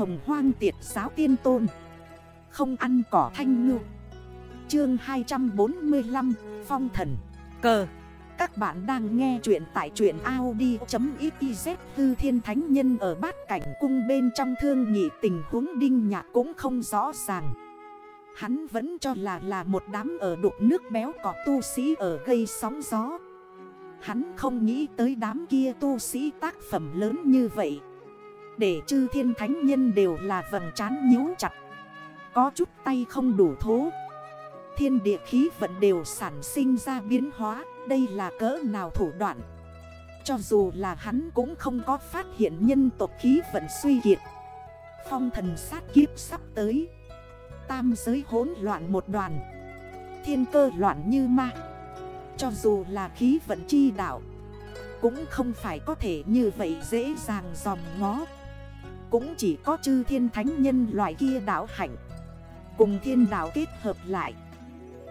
hồng hoang tiệt giáo tiên tôn. Không ăn cỏ thanh ngư. Chương 245 Phong thần. Cờ. Các bạn đang nghe chuyện tại chuyện Audi.xyz Hư thiên thánh nhân ở bát cảnh cung bên trong thương nghị tình huống đinh nhạc cũng không rõ ràng. Hắn vẫn cho là là một đám ở đục nước béo có tu sĩ ở gây sóng gió. Hắn không nghĩ tới đám kia tu sĩ tác phẩm lớn như vậy. Để chư thiên thánh nhân đều là vầng trán nhíu chặt. Có chút tay không đủ thố. Thiên địa khí vận đều sản sinh ra biến hóa. Đây là cỡ nào thủ đoạn? Cho dù là hắn cũng không có phát hiện nhân tộc khí vận suy kiệt. Phong thần sát kiếp sắp tới. Tam giới hỗn loạn một đoàn. Thiên cơ loạn như ma. Cho dù là khí vận chi đạo, Cũng không phải có thể như vậy dễ dàng dòm ngó. Cũng chỉ có chư thiên thánh nhân loại kia đảo hạnh. Cùng thiên đảo kết hợp lại,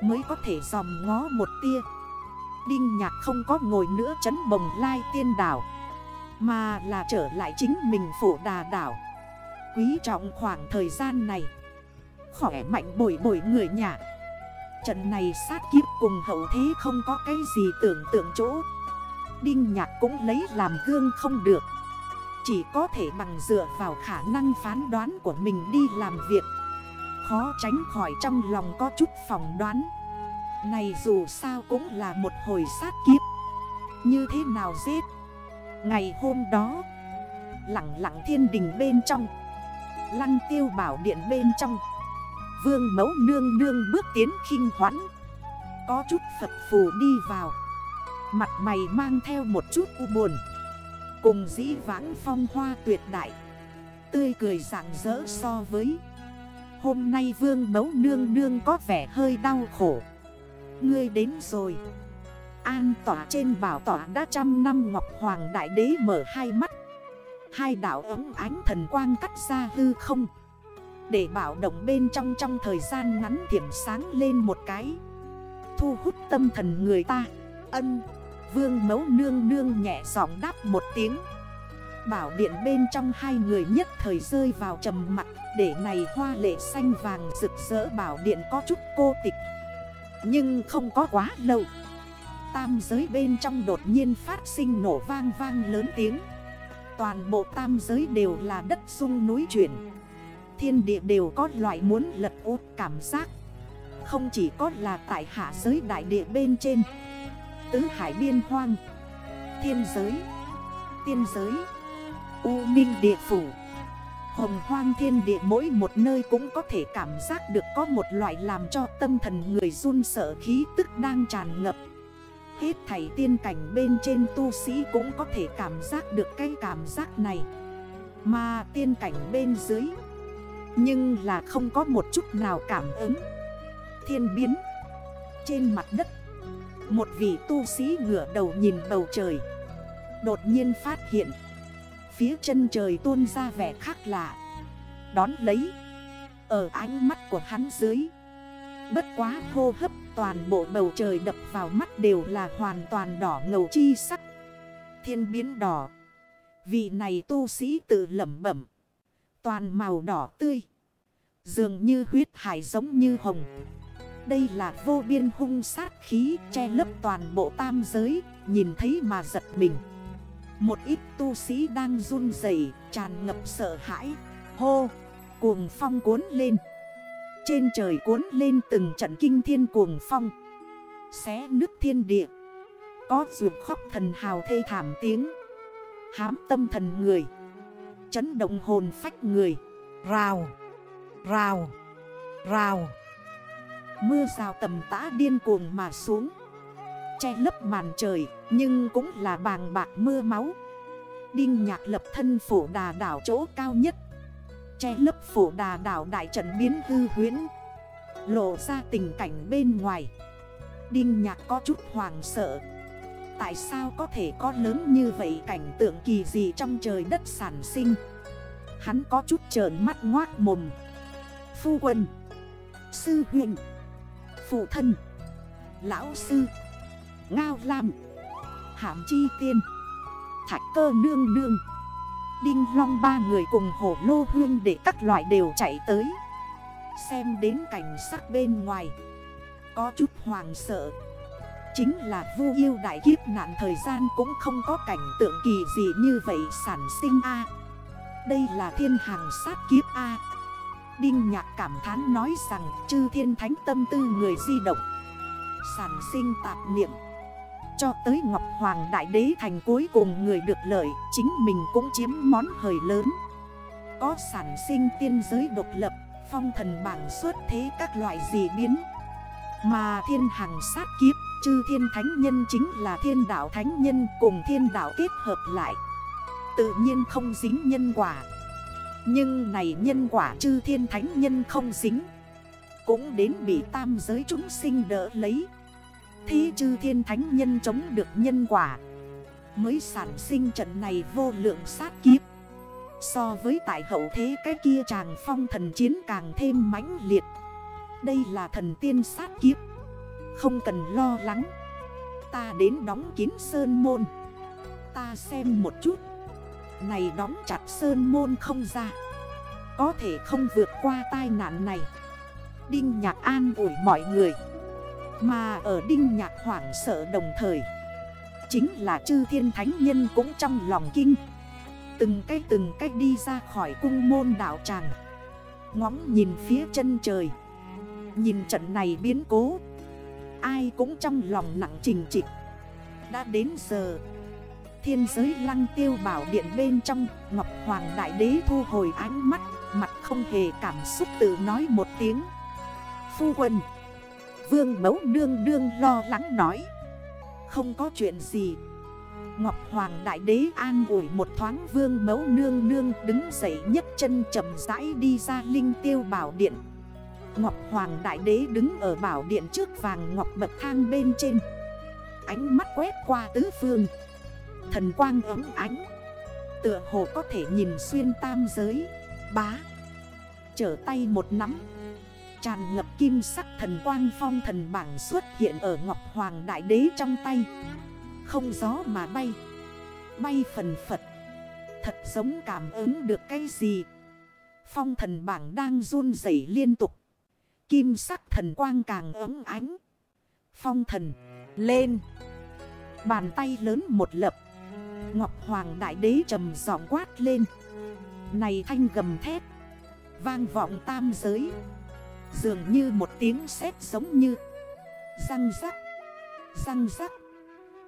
Mới có thể dòm ngó một tia. Đinh nhạc không có ngồi nữa chấn bồng lai tiên đảo, Mà là trở lại chính mình phổ đà đảo. Quý trọng khoảng thời gian này, Khỏe mạnh bồi bồi người nhà. Trận này sát kiếp cùng hậu thế không có cái gì tưởng tượng chỗ. Đinh nhạc cũng lấy làm gương không được. Chỉ có thể bằng dựa vào khả năng phán đoán của mình đi làm việc. Khó tránh khỏi trong lòng có chút phỏng đoán. Này dù sao cũng là một hồi sát kiếp. Như thế nào giết Ngày hôm đó, Lặng lặng thiên đình bên trong, Lăng tiêu bảo điện bên trong, Vương mẫu nương nương bước tiến khinh hoãn. Có chút phật phù đi vào, Mặt mày mang theo một chút u buồn. Cùng dĩ vãng phong hoa tuyệt đại. Tươi cười rạng rỡ so với. Hôm nay vương mấu nương nương có vẻ hơi đau khổ. Ngươi đến rồi. An tỏa trên bảo tỏa đã trăm năm Ngọc Hoàng Đại Đế mở hai mắt. Hai đảo ấm ánh thần quang cắt ra hư không. Để bảo động bên trong trong thời gian ngắn thiểm sáng lên một cái. Thu hút tâm thần người ta. Ân. Vương mấu nương nương nhẹ giọng đáp một tiếng. Bảo điện bên trong hai người nhất thời rơi vào trầm mặt Để này hoa lệ xanh vàng rực rỡ bảo điện có chút cô tịch. Nhưng không có quá lâu, Tam giới bên trong đột nhiên phát sinh nổ vang vang lớn tiếng. Toàn bộ tam giới đều là đất sung núi chuyển. Thiên địa đều có loại muốn lật út cảm giác. Không chỉ có là tại hạ giới đại địa bên trên Tứ hải biên hoang, Thiên giới, Tiên giới, U minh địa phủ. Hồng hoang thiên địa mỗi một nơi cũng có thể cảm giác được có một loại làm cho tâm thần người run sợ khí tức đang tràn ngập. Hết thảy tiên cảnh bên trên tu sĩ cũng có thể cảm giác được cái cảm giác này. Mà tiên cảnh bên dưới, nhưng là không có một chút nào cảm ứng. Thiên biến, Trên mặt đất một vị tu sĩ ngửa đầu nhìn bầu trời. Đột nhiên phát hiện, Phía chân trời tuôn ra vẻ khác lạ. Đón lấy, Ở ánh mắt của hắn dưới, Bất quá hô hấp toàn bộ bầu trời đập vào mắt đều là hoàn toàn đỏ ngầu chi sắc. Thiên biến đỏ. Vị này tu sĩ tự lẩm bẩm. Toàn màu đỏ tươi. Dường như huyết hải giống như hồng. Đây là vô biên hung sát khí che lấp toàn bộ tam giới, nhìn thấy mà giật mình. Một ít tu sĩ đang run rẩy tràn ngập sợ hãi. Hô, cuồng phong cuốn lên. Trên trời cuốn lên từng trận kinh thiên cuồng phong. Xé nước thiên địa. Có ruột khóc thần hào thê thảm tiếng. Hám tâm thần người. Chấn động hồn phách người Rào Rào Rào Mưa rào tầm tã điên cuồng mà xuống. Che lấp màn trời, Nhưng cũng là bàng bạc mưa máu. Đinh nhạc lập thân phổ đà đảo chỗ cao nhất. Che lấp phổ đà đảo đại trận biến hư huyến Lộ ra tình cảnh bên ngoài. Đinh nhạc có chút hoàng sợ. Tại sao có thể có lớn như vậy cảnh tượng kỳ gì trong trời đất sản sinh? Hắn có chút trợn mắt ngoát mồm. Phu quân, Sư huyện Phụ thân. Lão sư. Ngao Lam. Hàm Chi Tiên. Thạch cơ nương nương. Đinh long ba người cùng hổ lô hương để các loại đều chạy tới. Xem đến cảnh sắc bên ngoài. Có chút hoàng sợ. Chính là vu yêu đại kiếp nạn thời gian cũng không có cảnh tượng kỳ gì như vậy sản sinh A. Đây là thiên hàng sát kiếp A. Đinh nhạc cảm thán nói rằng chư thiên thánh tâm tư người di động, Sản sinh tạp niệm, Cho tới Ngọc Hoàng Đại Đế thành cuối cùng người được lợi, Chính mình cũng chiếm món hời lớn. Có sản sinh tiên giới độc lập, Phong thần bảng xuất thế các loại dị biến. Mà thiên hàng sát kiếp, Chư thiên thánh nhân chính là thiên đạo thánh nhân cùng thiên đạo kết hợp lại. Tự nhiên không dính nhân quả. Nhưng này nhân quả chư thiên thánh nhân không dính. Cũng đến bị tam giới chúng sinh đỡ lấy. Thế chư thiên thánh nhân chống được nhân quả. Mới sản sinh trận này vô lượng sát kiếp. So với tại hậu thế cái kia chàng phong thần chiến càng thêm mãnh liệt. Đây là thần tiên sát kiếp. Không cần lo lắng. Ta đến đóng kín sơn môn. Ta xem một chút. Này đóng chặt sơn môn không ra. Có thể không vượt qua tai nạn này. Đinh Nhạc an ủi mọi người. Mà ở Đinh Nhạc hoảng sợ đồng thời, Chính là chư thiên thánh nhân cũng trong lòng kinh. Từng cách từng cách đi ra khỏi cung môn đảo tràng. Ngóng nhìn phía chân trời. Nhìn trận này biến cố. Ai cũng trong lòng nặng trình trịch. Đã đến giờ Thiên giới lăng tiêu bảo điện bên trong, Ngọc Hoàng Đại Đế thu hồi ánh mắt, Mặt không hề cảm xúc tự nói một tiếng. Phu quân, Vương mẫu đương đương lo lắng nói. Không có chuyện gì. Ngọc Hoàng Đại Đế an ủi một thoáng vương mẫu nương nương đứng dậy nhấc chân chậm rãi đi ra linh tiêu bảo điện. Ngọc Hoàng Đại Đế đứng ở bảo điện trước vàng ngọc bậc thang bên trên. Ánh mắt quét qua tứ phương. Thần quang ấm ánh. Tựa hồ có thể nhìn xuyên tam giới. Bá. Trở tay một nắm. Tràn ngập kim sắc thần quang phong thần bảng xuất hiện ở Ngọc Hoàng Đại Đế trong tay. Không gió mà bay. Bay phần phật. Thật giống cảm ứng được cái gì? Phong thần bảng đang run rẩy liên tục. Kim sắc thần quang càng ấm ánh. Phong thần, lên. Bàn tay lớn một lập. Ngọc Hoàng Đại Đế trầm giọng quát lên. Này thanh gầm thét. Vang vọng tam giới. Dường như một tiếng sét giống như. Răng rắc. Răng rắc.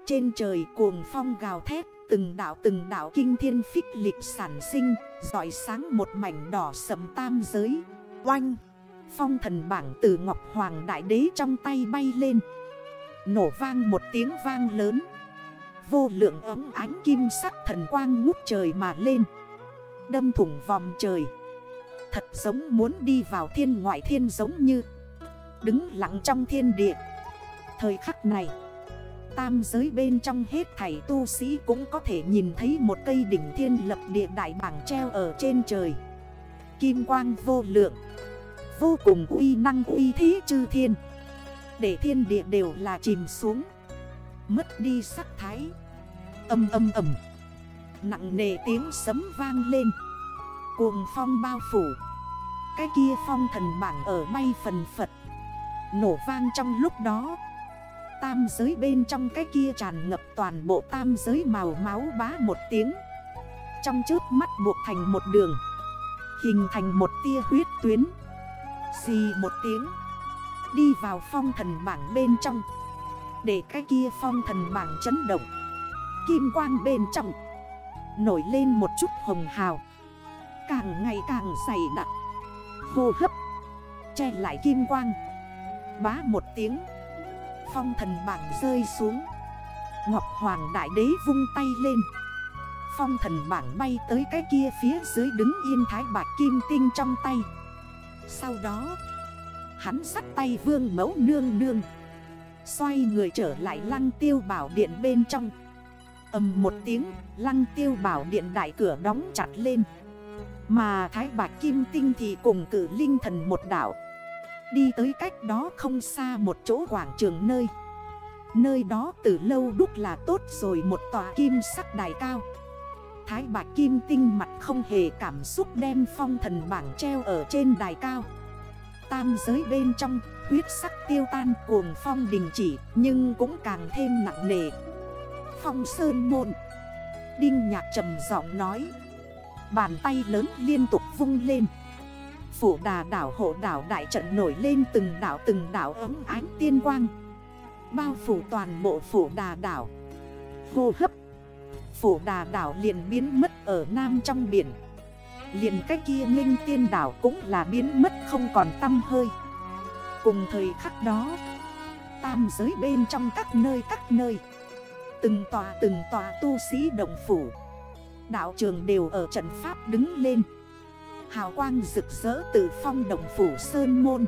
Trên trời cuồng phong gào thét, Từng đảo từng đảo kinh thiên phích lịch sản sinh Giỏi sáng một mảnh đỏ sầm tam giới. Oanh! Phong thần bảng từ Ngọc Hoàng Đại Đế trong tay bay lên. Nổ vang một tiếng vang lớn. Vô lượng ấm ánh kim sắc thần quang ngút trời mà lên. Đâm thủng vòng trời. Thật giống muốn đi vào thiên ngoại thiên giống như. Đứng lặng trong thiên địa. Thời khắc này, Tam giới bên trong hết thảy tu sĩ cũng có thể nhìn thấy một cây đỉnh thiên lập địa đại bảng treo ở trên trời. Kim quang vô lượng. Vô cùng uy năng uy thí chư thiên. Để thiên địa đều là chìm xuống. Mất đi sắc thái. Âm âm ầm. Nặng nề tiếng sấm vang lên. Cuồng phong bao phủ. Cái kia phong thần bảng ở bay phần phật. Nổ vang trong lúc đó. Tam giới bên trong cái kia tràn ngập toàn bộ tam giới màu máu bá một tiếng. Trong trước mắt buộc thành một đường. Hình thành một tia huyết tuyến. Xì một tiếng. Đi vào phong thần bảng bên trong. Để cái kia phong thần bảng chấn động. Kim quang bên trong. Nổi lên một chút hồng hào. Càng ngày càng dày đặc. Hô hấp. Che lại kim quang. Bá một tiếng. Phong thần bảng rơi xuống. Ngọc Hoàng Đại Đế vung tay lên. Phong thần bảng bay tới cái kia phía dưới đứng yên thái bạc kim tinh trong tay. Sau đó, Hắn sắt tay vương mẫu nương nương. Xoay người trở lại lăng tiêu bảo điện bên trong. Âm một tiếng, Lăng tiêu bảo điện đại cửa đóng chặt lên. Mà thái bạc kim tinh thì cùng cử linh thần một đảo. Đi tới cách đó không xa một chỗ quảng trường nơi. Nơi đó từ lâu đúc là tốt rồi một tòa kim sắc đài cao. Thái bạch kim tinh mặt không hề cảm xúc đem phong thần bảng treo ở trên đài cao. Tam giới bên trong, huyết sắc tiêu tan cuồng phong đình chỉ, Nhưng cũng càng thêm nặng nề. Phong sơn môn. Đinh nhạc trầm giọng nói. Bàn tay lớn liên tục vung lên. Phủ đà đảo, hộ đảo, đại trận nổi lên từng đảo từng đảo ấm ánh tiên quang. Bao phủ toàn bộ phủ đà đảo. Hô hấp. Phủ đà đảo liền biến mất ở nam trong biển. Liền cái kia nghênh tiên đảo cũng là biến mất, không còn tâm hơi. Cùng thời khắc đó, Tam giới bên trong các nơi các nơi Từng tòa từng tòa tu sĩ đồng phủ. Đạo trường đều ở trận pháp đứng lên. Hào quang rực rỡ từ phong đồng phủ Sơn Môn.